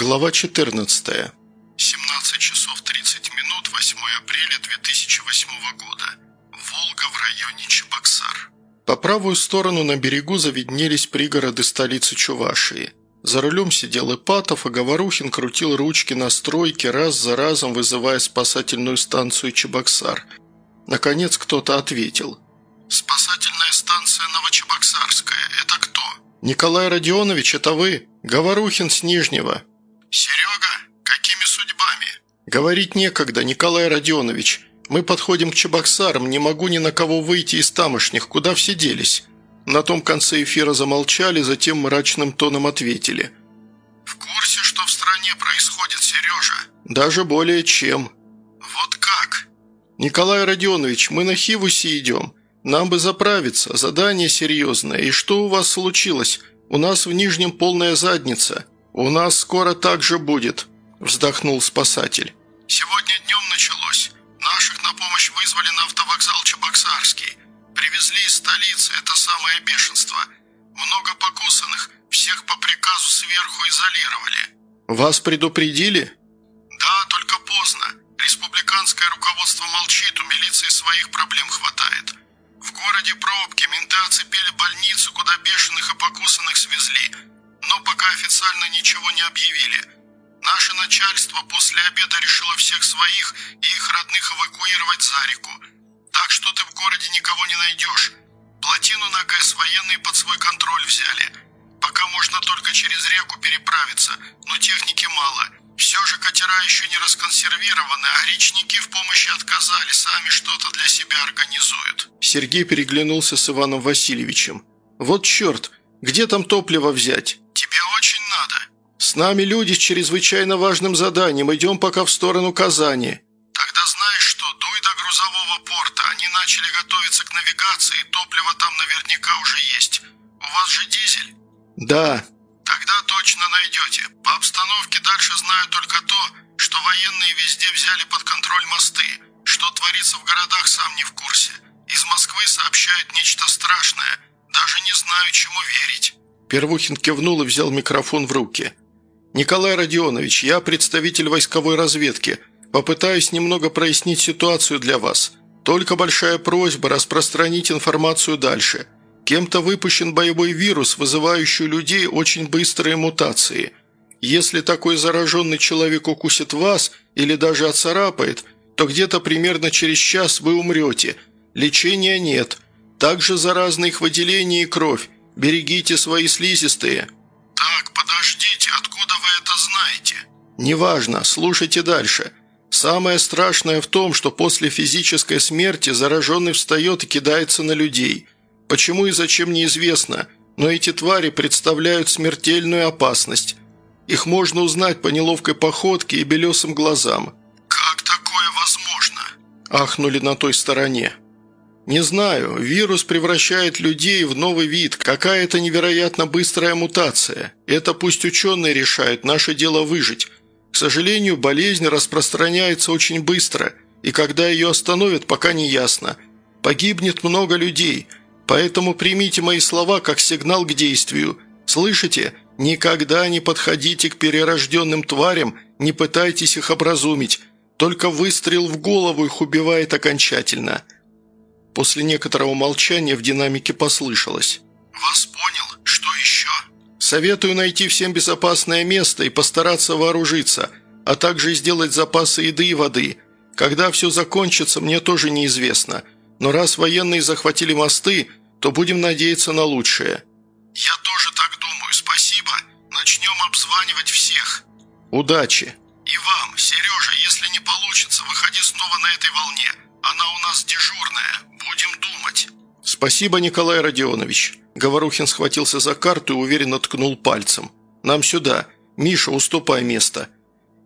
Глава 14. 17 часов 30 минут 8 апреля 2008 года. Волга в районе Чебоксар. По правую сторону на берегу завиднелись пригороды столицы Чувашии. За рулем сидел Ипатов, а Говорухин крутил ручки на стройке, раз за разом вызывая спасательную станцию Чебоксар. Наконец кто-то ответил. «Спасательная станция Новочебоксарская. Это кто?» «Николай Родионович, это вы? Говорухин с Нижнего». «Серега, какими судьбами?» «Говорить некогда, Николай Родионович. Мы подходим к Чебоксарам, не могу ни на кого выйти из тамошних. Куда все делись?» На том конце эфира замолчали, затем мрачным тоном ответили. «В курсе, что в стране происходит, Сережа?» «Даже более чем». «Вот как?» «Николай Родионович, мы на Хивусе идем. Нам бы заправиться, задание серьезное. И что у вас случилось? У нас в Нижнем полная задница. У нас скоро так же будет», – вздохнул спасатель. «Сегодня днем началось. Наших на помощь вызвали на автовокзал Чебоксарский. Привезли из столицы, это самое бешенство. Много покусанных, всех по приказу сверху изолировали». «Вас предупредили?» «Да, только поздно. Республиканское руководство молчит, у милиции своих проблем хватает. В городе пробки, менты оцепили больницу, куда бешеных и покусанных свезли. Но пока официально ничего не объявили. Наше начальство после обеда решило всех своих и их родных эвакуировать за реку. Так что ты в городе никого не найдешь. Плотину на ГЭС военные под свой контроль взяли. Пока можно только через реку переправиться, но техники мало. Все же катера еще не расконсервированы, а речники в помощи отказали, сами что-то для себя организуют». Сергей переглянулся с Иваном Васильевичем. «Вот черт, где там топливо взять?» «Тебе очень надо». «С нами люди с чрезвычайно важным заданием, идем пока в сторону Казани». «Тогда знаешь что, дуй до грузового порта, они начали готовиться к навигации, топливо там наверняка уже есть. У вас же дизель?» «Да». «Тогда точно найдете. По обстановке дальше знаю только то, что военные везде взяли под контроль мосты. Что творится в городах, сам не в курсе. Из Москвы сообщают нечто страшное. Даже не знаю, чему верить». Первухин кивнул и взял микрофон в руки. «Николай Родионович, я представитель войсковой разведки. Попытаюсь немного прояснить ситуацию для вас. Только большая просьба распространить информацию дальше. Кем-то выпущен боевой вирус, вызывающий у людей очень быстрые мутации. Если такой зараженный человек укусит вас или даже оцарапает, то где-то примерно через час вы умрете. Лечения нет. Также заразны их выделение и кровь. Берегите свои слизистые». «Так, подождите, откуда вы это знаете?» «Неважно, слушайте дальше. Самое страшное в том, что после физической смерти зараженный встает и кидается на людей. Почему и зачем неизвестно, но эти твари представляют смертельную опасность. Их можно узнать по неловкой походке и белесым глазам. «Как такое возможно?» – ахнули на той стороне. «Не знаю. Вирус превращает людей в новый вид. Какая-то невероятно быстрая мутация. Это пусть ученые решают, наше дело выжить. К сожалению, болезнь распространяется очень быстро, и когда ее остановят, пока не ясно. Погибнет много людей, поэтому примите мои слова как сигнал к действию. Слышите? Никогда не подходите к перерожденным тварям, не пытайтесь их образумить. Только выстрел в голову их убивает окончательно». После некоторого молчания в динамике послышалось. «Вас понял. Что еще?» Советую найти всем безопасное место и постараться вооружиться, а также сделать запасы еды и воды. Когда все закончится, мне тоже неизвестно. Но раз военные захватили мосты, то будем надеяться на лучшее». «Я тоже так думаю, спасибо. Начнем обзванивать всех». «Удачи». «И вам, Сережа, если не получится, выходи снова на этой волне. Она у нас дежурная. Будем думать». «Спасибо, Николай Родионович». Говорухин схватился за карту и уверенно ткнул пальцем. «Нам сюда. Миша, уступай место».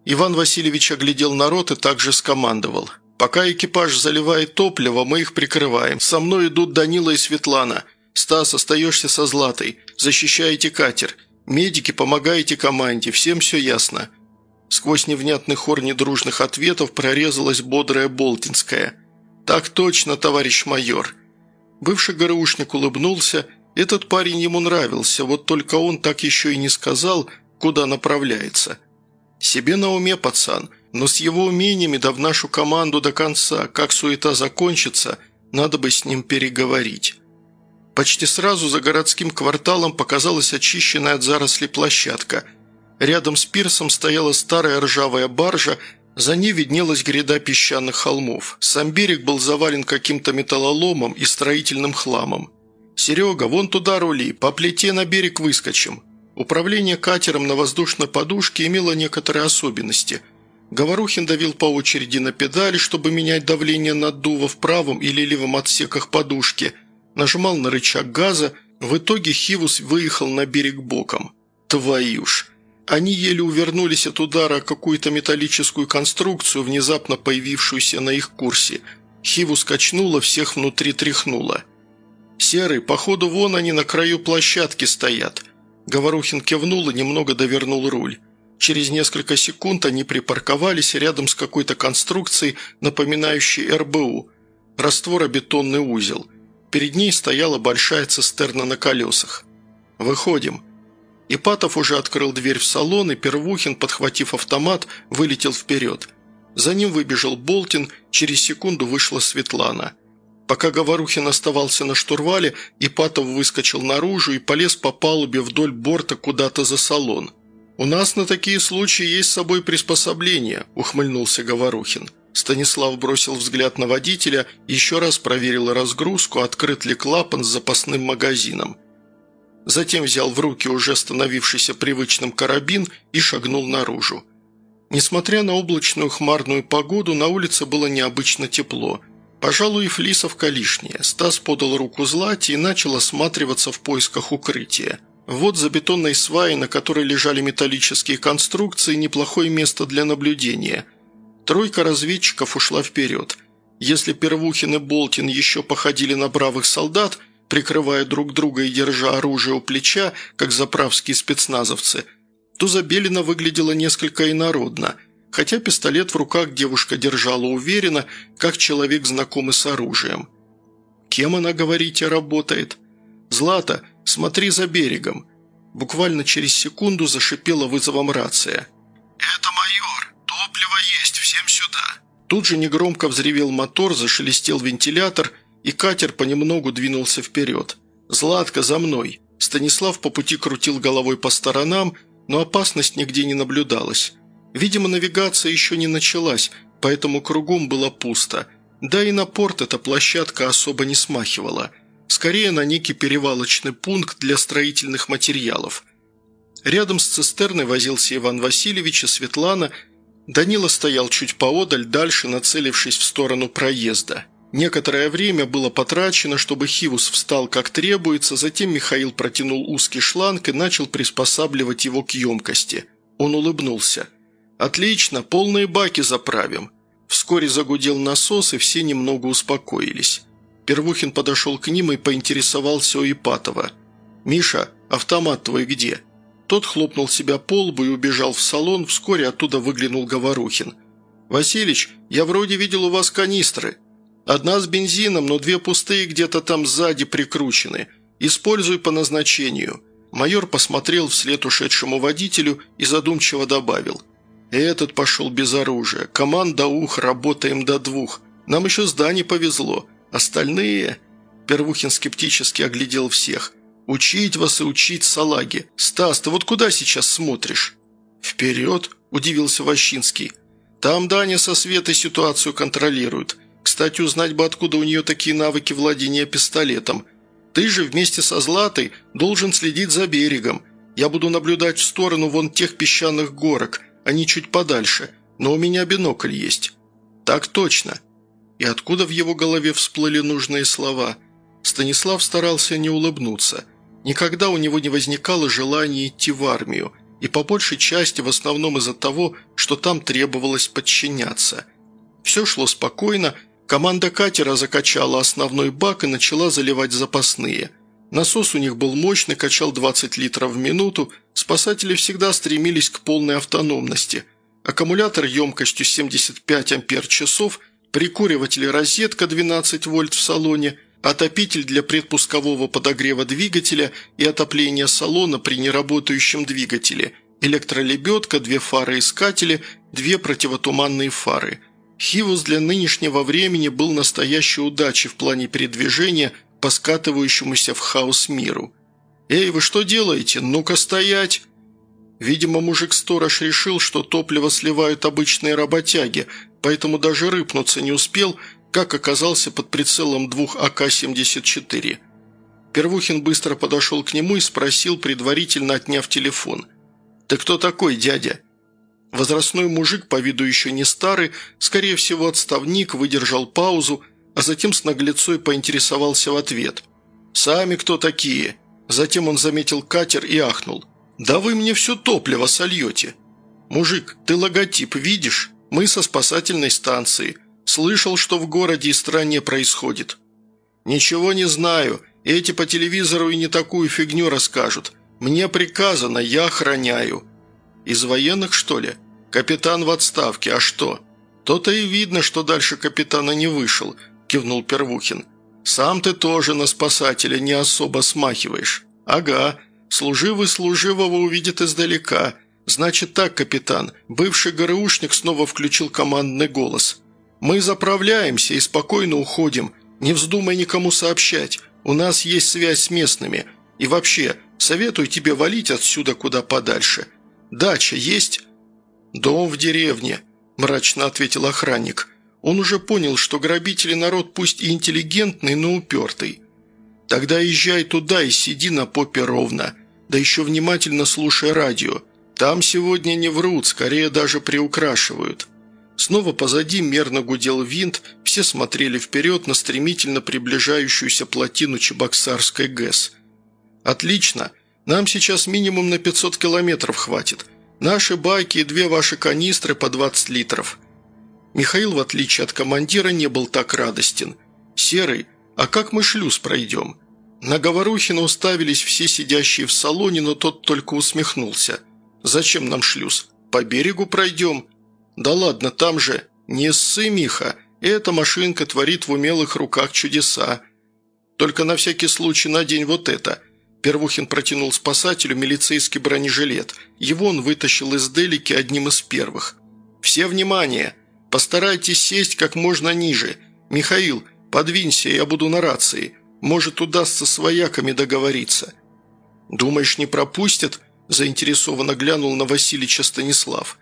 Иван Васильевич оглядел народ и также скомандовал. «Пока экипаж заливает топливо, мы их прикрываем. Со мной идут Данила и Светлана. Стас, остаешься со Златой. Защищаете катер. Медики, помогаете команде. Всем все ясно». Сквозь невнятный хор недружных ответов прорезалась бодрая Болтинская. «Так точно, товарищ майор». Бывший ГРУшник улыбнулся этот парень ему нравился, вот только он так еще и не сказал, куда направляется. Себе на уме, пацан, но с его умениями да в нашу команду до конца, как суета закончится, надо бы с ним переговорить». Почти сразу за городским кварталом показалась очищенная от зарослей площадка. Рядом с пирсом стояла старая ржавая баржа, за ней виднелась гряда песчаных холмов. Сам берег был завален каким-то металлоломом и строительным хламом. «Серега, вон туда рули, по плите на берег выскочим». Управление катером на воздушной подушке имело некоторые особенности. Говорухин давил по очереди на педали, чтобы менять давление наддува в правом или левом отсеках подушки, нажимал на рычаг газа, в итоге Хивус выехал на берег боком. Твою ж! Они еле увернулись от удара какую-то металлическую конструкцию, внезапно появившуюся на их курсе. Хивус качнула, всех внутри тряхнула. «Серый, походу вон они на краю площадки стоят», Говорухин кивнул и немного довернул руль. Через несколько секунд они припарковались рядом с какой-то конструкцией, напоминающей РБУ – растворобетонный узел. Перед ней стояла большая цистерна на колесах. «Выходим». Ипатов уже открыл дверь в салон, и Первухин, подхватив автомат, вылетел вперед. За ним выбежал Болтин, через секунду вышла Светлана – Пока Говорухин оставался на штурвале, Ипатов выскочил наружу и полез по палубе вдоль борта куда-то за салон. «У нас на такие случаи есть с собой приспособление», – ухмыльнулся Говорухин. Станислав бросил взгляд на водителя, еще раз проверил разгрузку, открыт ли клапан с запасным магазином. Затем взял в руки уже становившийся привычным карабин и шагнул наружу. Несмотря на облачную хмарную погоду, на улице было необычно тепло – Пожалуй, и флисовка лишняя. Стас подал руку Злате и начал осматриваться в поисках укрытия. Вот за бетонной сваей, на которой лежали металлические конструкции, неплохое место для наблюдения. Тройка разведчиков ушла вперед. Если Первухин и Болтин еще походили на бравых солдат, прикрывая друг друга и держа оружие у плеча, как заправские спецназовцы, то Забелина выглядела несколько инородно – хотя пистолет в руках девушка держала уверенно, как человек, знакомый с оружием. «Кем она, говорите, работает?» «Злата, смотри за берегом». Буквально через секунду зашипела вызовом рация. «Это майор. Топливо есть, всем сюда». Тут же негромко взревел мотор, зашелестел вентилятор, и катер понемногу двинулся вперед. «Златка, за мной!» Станислав по пути крутил головой по сторонам, но опасность нигде не наблюдалась. Видимо, навигация еще не началась, поэтому кругом было пусто. Да и на порт эта площадка особо не смахивала. Скорее на некий перевалочный пункт для строительных материалов. Рядом с цистерной возился Иван Васильевич и Светлана. Данила стоял чуть поодаль, дальше нацелившись в сторону проезда. Некоторое время было потрачено, чтобы Хивус встал как требуется, затем Михаил протянул узкий шланг и начал приспосабливать его к емкости. Он улыбнулся. «Отлично, полные баки заправим». Вскоре загудел насос, и все немного успокоились. Первухин подошел к ним и поинтересовался у Ипатова. «Миша, автомат твой где?» Тот хлопнул себя по лбу и убежал в салон, вскоре оттуда выглянул Говорухин. «Василич, я вроде видел у вас канистры. Одна с бензином, но две пустые где-то там сзади прикручены. Используй по назначению». Майор посмотрел вслед ушедшему водителю и задумчиво добавил – этот пошел без оружия. Команда ух, работаем до двух. Нам еще с Дани повезло. Остальные...» Первухин скептически оглядел всех. «Учить вас и учить салаги. Стас, ты вот куда сейчас смотришь?» «Вперед!» – удивился Ващинский. «Там Даня со Светой ситуацию контролирует. Кстати, узнать бы, откуда у нее такие навыки владения пистолетом. Ты же вместе со Златой должен следить за берегом. Я буду наблюдать в сторону вон тех песчаных горок – они чуть подальше, но у меня бинокль есть». «Так точно». И откуда в его голове всплыли нужные слова? Станислав старался не улыбнуться. Никогда у него не возникало желания идти в армию, и по большей части в основном из-за того, что там требовалось подчиняться. Все шло спокойно, команда катера закачала основной бак и начала заливать запасные – Насос у них был мощный, качал 20 литров в минуту, спасатели всегда стремились к полной автономности. Аккумулятор емкостью 75 ампер-часов, прикуриватель розетка 12 вольт в салоне, отопитель для предпускового подогрева двигателя и отопления салона при неработающем двигателе, Электролебедка, две фары-искатели, две противотуманные фары. Хивус для нынешнего времени был настоящей удачей в плане передвижения по скатывающемуся в хаос миру. «Эй, вы что делаете? Ну-ка стоять!» Видимо, мужик-сторож решил, что топливо сливают обычные работяги, поэтому даже рыпнуться не успел, как оказался под прицелом двух АК-74. Первухин быстро подошел к нему и спросил, предварительно отняв телефон. «Ты кто такой, дядя?» Возрастной мужик, по виду еще не старый, скорее всего отставник, выдержал паузу, а затем с наглецой поинтересовался в ответ. «Сами кто такие?» Затем он заметил катер и ахнул. «Да вы мне все топливо сольете!» «Мужик, ты логотип видишь? Мы со спасательной станции. Слышал, что в городе и стране происходит». «Ничего не знаю. Эти по телевизору и не такую фигню расскажут. Мне приказано, я охраняю». «Из военных, что ли? Капитан в отставке, а что?» «То-то и видно, что дальше капитана не вышел», – кивнул Первухин. «Сам ты тоже на спасателя не особо смахиваешь». «Ага, служивый служивого увидит издалека. Значит так, капитан, бывший ГРУшник снова включил командный голос. Мы заправляемся и спокойно уходим. Не вздумай никому сообщать. У нас есть связь с местными. И вообще, советую тебе валить отсюда куда подальше. Дача есть?» «Дом в деревне», – мрачно ответил охранник. Он уже понял, что грабители народ пусть и интеллигентный, но упертый. «Тогда езжай туда и сиди на попе ровно, да еще внимательно слушай радио. Там сегодня не врут, скорее даже приукрашивают». Снова позади мерно гудел винт, все смотрели вперед на стремительно приближающуюся плотину Чебоксарской ГЭС. «Отлично. Нам сейчас минимум на 500 километров хватит. Наши байки и две ваши канистры по 20 литров». Михаил, в отличие от командира, не был так радостен. «Серый, а как мы шлюз пройдем?» На Говорухина уставились все сидящие в салоне, но тот только усмехнулся. «Зачем нам шлюз? По берегу пройдем?» «Да ладно, там же...» «Не ссы, Миха, эта машинка творит в умелых руках чудеса. Только на всякий случай надень вот это». Первухин протянул спасателю милицейский бронежилет. Его он вытащил из делики одним из первых. «Все внимание! Постарайтесь сесть как можно ниже. Михаил, подвинься, я буду на рации. Может, удастся с вояками договориться». «Думаешь, не пропустят?» – заинтересованно глянул на Васильича Станислав.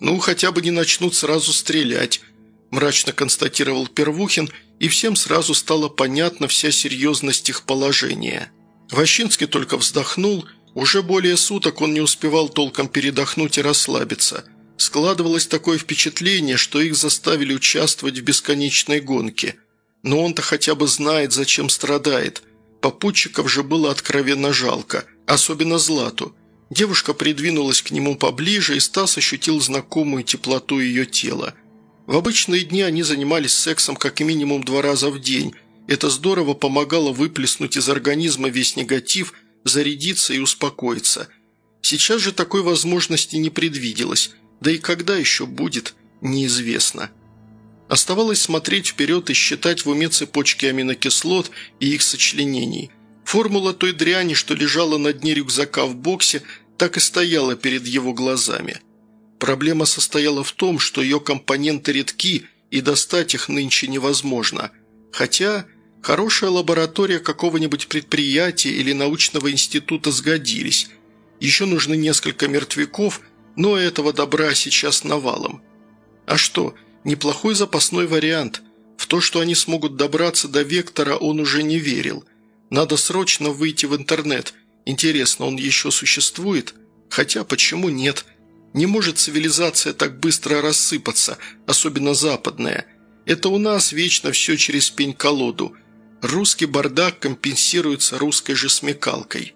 «Ну, хотя бы не начнут сразу стрелять», – мрачно констатировал Первухин, и всем сразу стало понятна вся серьезность их положения. Ващинский только вздохнул, уже более суток он не успевал толком передохнуть и расслабиться. Складывалось такое впечатление, что их заставили участвовать в бесконечной гонке. Но он-то хотя бы знает, зачем страдает. Попутчиков же было откровенно жалко, особенно Злату – Девушка придвинулась к нему поближе, и Стас ощутил знакомую теплоту ее тела. В обычные дни они занимались сексом как минимум два раза в день. Это здорово помогало выплеснуть из организма весь негатив, зарядиться и успокоиться. Сейчас же такой возможности не предвиделось, да и когда еще будет, неизвестно. Оставалось смотреть вперед и считать в уме цепочки аминокислот и их сочленений – Формула той дряни, что лежала на дне рюкзака в боксе, так и стояла перед его глазами. Проблема состояла в том, что ее компоненты редки, и достать их нынче невозможно. Хотя хорошая лаборатория какого-нибудь предприятия или научного института сгодились. Еще нужны несколько мертвяков, но этого добра сейчас навалом. А что, неплохой запасной вариант. В то, что они смогут добраться до Вектора, он уже не верил. Надо срочно выйти в интернет. Интересно, он еще существует? Хотя почему нет? Не может цивилизация так быстро рассыпаться, особенно западная. Это у нас вечно все через пень-колоду. Русский бардак компенсируется русской же смекалкой.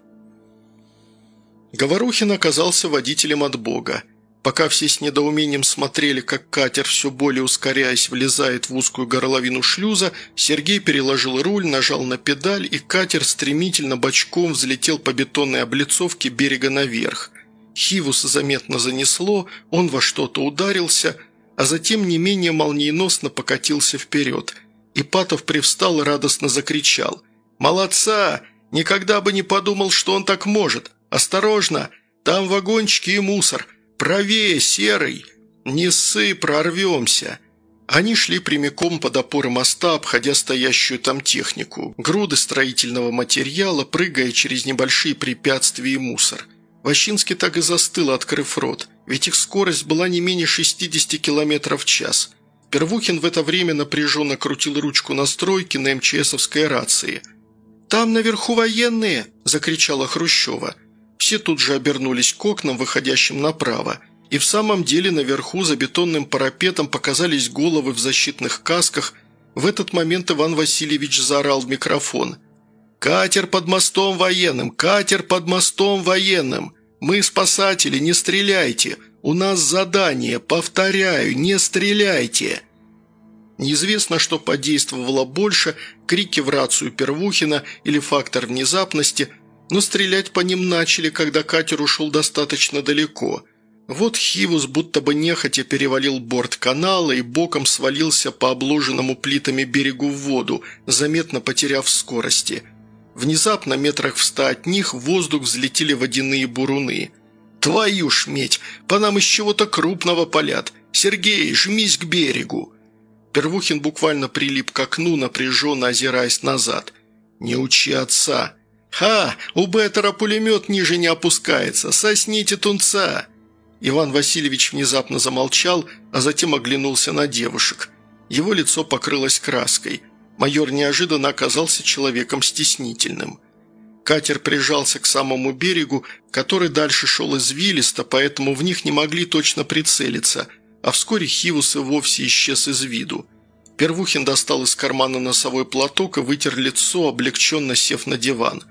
Говорухин оказался водителем от Бога. Пока все с недоумением смотрели, как катер, все более ускоряясь, влезает в узкую горловину шлюза, Сергей переложил руль, нажал на педаль, и катер стремительно бочком взлетел по бетонной облицовке берега наверх. Хивус заметно занесло, он во что-то ударился, а затем не менее молниеносно покатился вперед. Ипатов привстал и радостно закричал. «Молодца! Никогда бы не подумал, что он так может! Осторожно! Там вагончики и мусор. Правее, серый. Не ссы, прорвемся». Они шли прямиком под опоры моста, обходя стоящую там технику, груды строительного материала, прыгая через небольшие препятствия и мусор. Ващинский так и застыл, открыв рот, ведь их скорость была не менее 60 км в час. Первухин в это время напряженно крутил ручку настройки на МЧСовской рации. «Там наверху военные!» – закричала Хрущева. Все тут же обернулись к окнам, выходящим направо – и в самом деле наверху за бетонным парапетом показались головы в защитных касках. В этот момент Иван Васильевич заорал в микрофон. «Катер под мостом военным! Катер под мостом военным! Мы спасатели, не стреляйте! У нас задание, повторяю, не стреляйте!» Неизвестно, что подействовало больше, крики в рацию Первухина или фактор внезапности, но стрелять по ним начали, когда катер ушел достаточно далеко – вот Хивус будто бы нехотя перевалил борт канала и боком свалился по обложенному плитами берегу в воду, заметно потеряв скорости. Внезапно, метрах в ста от них, в воздух взлетели водяные буруны. «Твою ж медь! По нам из чего-то крупного палят! Сергей, жмись к берегу!» Первухин буквально прилип к окну, напряженно озираясь назад. «Не учи отца!» «Ха! У Беттера пулемет ниже не опускается! Сосните тунца!» Иван Васильевич внезапно замолчал, а затем оглянулся на девушек. Его лицо покрылось краской. Майор неожиданно оказался человеком стеснительным. Катер прижался к самому берегу, который дальше шел извилисто, поэтому в них не могли точно прицелиться, а вскоре Хивус и вовсе исчез из виду. Первухин достал из кармана носовой платок и вытер лицо, облегченно сев на диван.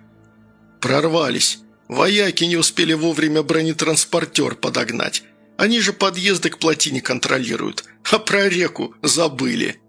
«Прорвались!» Вояки не успели вовремя бронетранспортер подогнать. Они же подъезды к плотине контролируют, а про реку забыли».